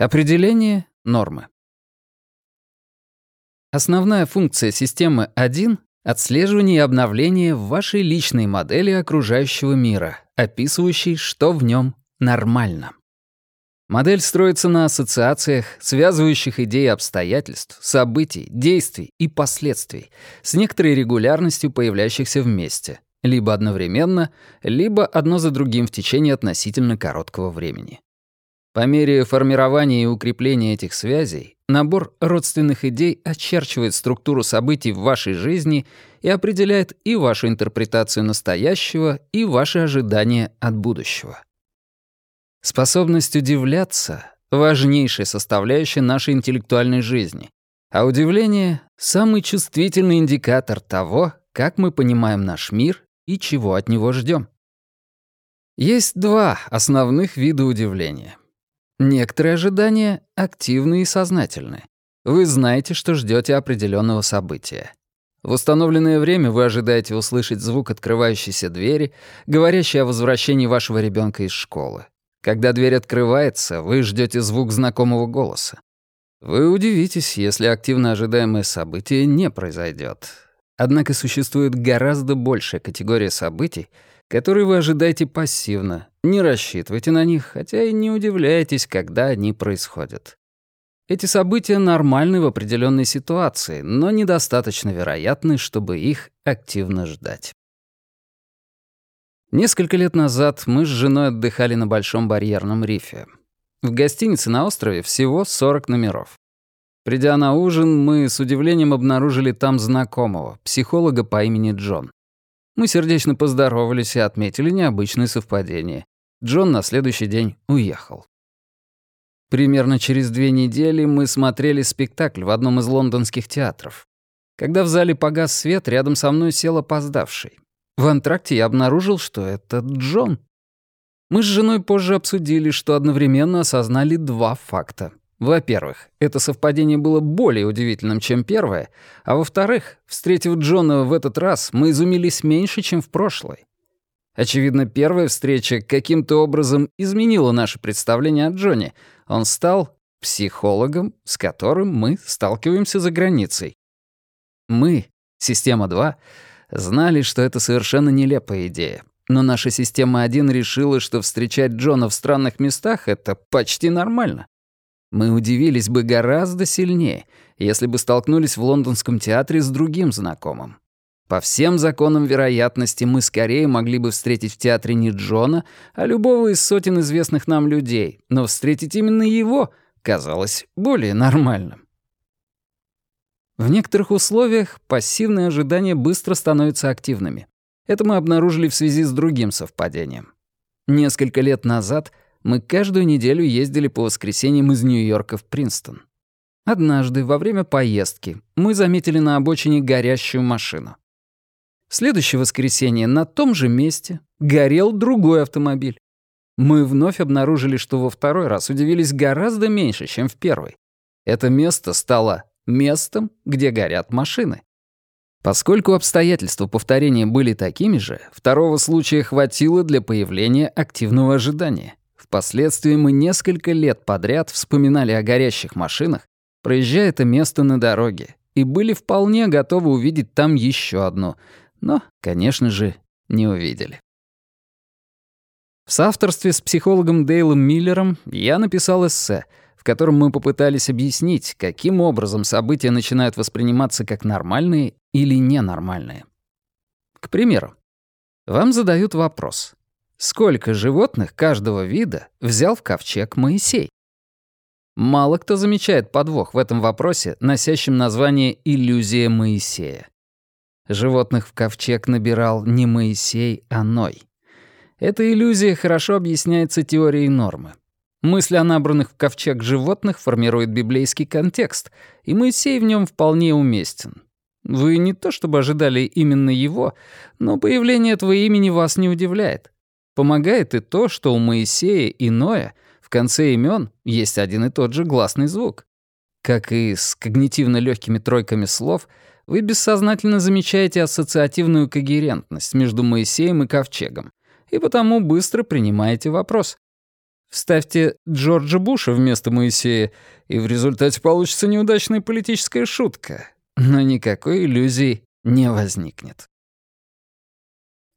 Определение нормы. Основная функция системы 1 — отслеживание и обновление вашей личной модели окружающего мира, описывающей, что в нем нормально. Модель строится на ассоциациях, связывающих идеи обстоятельств, событий, действий и последствий, с некоторой регулярностью появляющихся вместе, либо одновременно, либо одно за другим в течение относительно короткого времени. По мере формирования и укрепления этих связей, набор родственных идей очерчивает структуру событий в вашей жизни и определяет и вашу интерпретацию настоящего, и ваши ожидания от будущего. Способность удивляться — важнейшая составляющая нашей интеллектуальной жизни, а удивление — самый чувствительный индикатор того, как мы понимаем наш мир и чего от него ждем. Есть два основных вида удивления. Некоторые ожидания активны и сознательны. Вы знаете, что ждете определенного события. В установленное время вы ожидаете услышать звук открывающейся двери, говорящий о возвращении вашего ребенка из школы. Когда дверь открывается, вы ждете звук знакомого голоса. Вы удивитесь, если активно ожидаемое событие не произойдет. Однако существует гораздо большая категория событий, которые вы ожидаете пассивно, не рассчитывайте на них, хотя и не удивляйтесь, когда они происходят. Эти события нормальны в определенной ситуации, но недостаточно вероятны, чтобы их активно ждать. Несколько лет назад мы с женой отдыхали на Большом барьерном рифе. В гостинице на острове всего 40 номеров. Придя на ужин, мы с удивлением обнаружили там знакомого, психолога по имени Джон. Мы сердечно поздоровались и отметили необычное совпадение. Джон на следующий день уехал. Примерно через две недели мы смотрели спектакль в одном из лондонских театров. Когда в зале погас свет, рядом со мной сел опоздавший. В антракте я обнаружил, что это Джон. Мы с женой позже обсудили, что одновременно осознали два факта. Во-первых, это совпадение было более удивительным, чем первое, а во-вторых, встретив Джона в этот раз, мы изумились меньше, чем в прошлой. Очевидно, первая встреча каким-то образом изменила наше представление о Джоне. Он стал психологом, с которым мы сталкиваемся за границей. Мы, система 2, знали, что это совершенно нелепая идея. Но наша система 1 решила, что встречать Джона в странных местах — это почти нормально. Мы удивились бы гораздо сильнее, если бы столкнулись в лондонском театре с другим знакомым. По всем законам вероятности мы скорее могли бы встретить в театре не Джона, а любого из сотен известных нам людей, но встретить именно его казалось более нормальным. В некоторых условиях пассивные ожидания быстро становятся активными. Это мы обнаружили в связи с другим совпадением. Несколько лет назад мы каждую неделю ездили по воскресеньям из Нью-Йорка в Принстон. Однажды, во время поездки, мы заметили на обочине горящую машину. Следующее воскресенье на том же месте горел другой автомобиль. Мы вновь обнаружили, что во второй раз удивились гораздо меньше, чем в первый. Это место стало местом, где горят машины. Поскольку обстоятельства повторения были такими же, второго случая хватило для появления активного ожидания. Впоследствии мы несколько лет подряд вспоминали о горящих машинах, проезжая это место на дороге, и были вполне готовы увидеть там еще одну, но, конечно же, не увидели. В соавторстве с психологом Дейлом Миллером я написал эссе, в котором мы попытались объяснить, каким образом события начинают восприниматься как нормальные или ненормальные. К примеру, вам задают вопрос. Сколько животных каждого вида взял в ковчег Моисей? Мало кто замечает подвох в этом вопросе, носящем название «иллюзия Моисея». Животных в ковчег набирал не Моисей, а Ной. Эта иллюзия хорошо объясняется теорией нормы. Мысль о набранных в ковчег животных формирует библейский контекст, и Моисей в нем вполне уместен. Вы не то чтобы ожидали именно его, но появление этого имени вас не удивляет. Помогает и то, что у Моисея и Ноя в конце имен есть один и тот же гласный звук. Как и с когнитивно легкими тройками слов, вы бессознательно замечаете ассоциативную когерентность между Моисеем и Ковчегом, и потому быстро принимаете вопрос. Вставьте Джорджа Буша вместо Моисея, и в результате получится неудачная политическая шутка. Но никакой иллюзии не возникнет.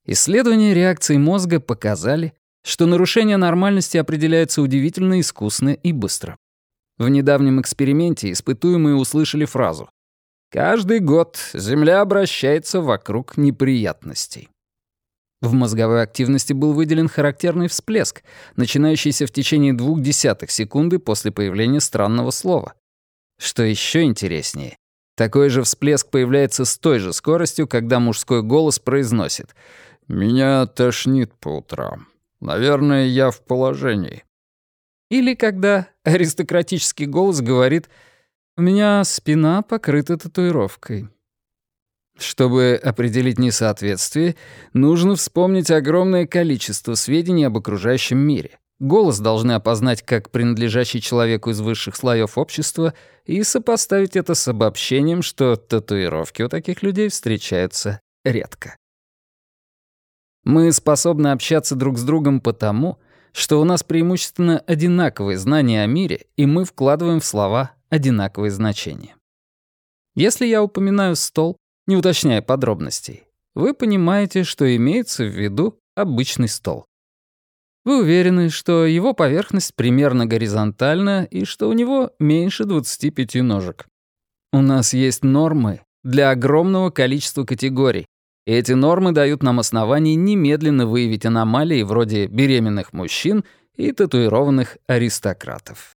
Исследования реакции мозга показали, что нарушение нормальности определяется удивительно искусно и быстро. В недавнем эксперименте испытуемые услышали фразу «Каждый год Земля обращается вокруг неприятностей». В мозговой активности был выделен характерный всплеск, начинающийся в течение двух десятых секунды после появления странного слова. Что еще интереснее, такой же всплеск появляется с той же скоростью, когда мужской голос произносит «Меня тошнит по утрам. Наверное, я в положении». Или когда аристократический голос говорит «У меня спина покрыта татуировкой». Чтобы определить несоответствие, нужно вспомнить огромное количество сведений об окружающем мире. Голос должны опознать как принадлежащий человеку из высших слоев общества и сопоставить это с обобщением, что татуировки у таких людей встречаются редко. Мы способны общаться друг с другом потому, что у нас преимущественно одинаковые знания о мире, и мы вкладываем в слова одинаковые значения. Если я упоминаю стол, не уточняя подробностей, вы понимаете, что имеется в виду обычный стол. Вы уверены, что его поверхность примерно горизонтальна и что у него меньше 25 ножек. У нас есть нормы для огромного количества категорий, и эти нормы дают нам основания немедленно выявить аномалии вроде беременных мужчин и татуированных аристократов.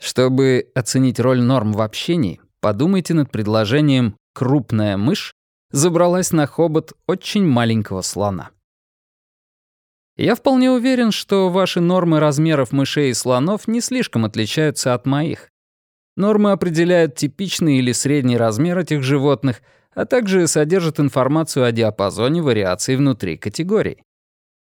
Чтобы оценить роль норм в общении, подумайте над предложением «крупная мышь» забралась на хобот очень маленького слона. Я вполне уверен, что ваши нормы размеров мышей и слонов не слишком отличаются от моих. Нормы определяют типичный или средний размер этих животных, а также содержат информацию о диапазоне вариаций внутри категорий.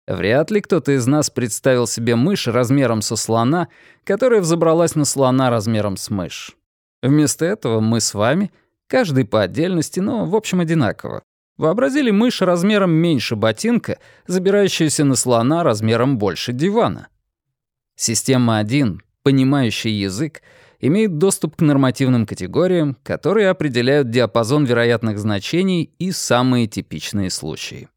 Вряд ли кто-то из нас представил себе мышь размером со слона, которая взобралась на слона размером с мышь. Вместо этого мы с вами, каждый по отдельности, но в общем одинаково, Вообразили мышь размером меньше ботинка, забирающуюся на слона размером больше дивана. Система 1, понимающий язык, имеет доступ к нормативным категориям, которые определяют диапазон вероятных значений и самые типичные случаи.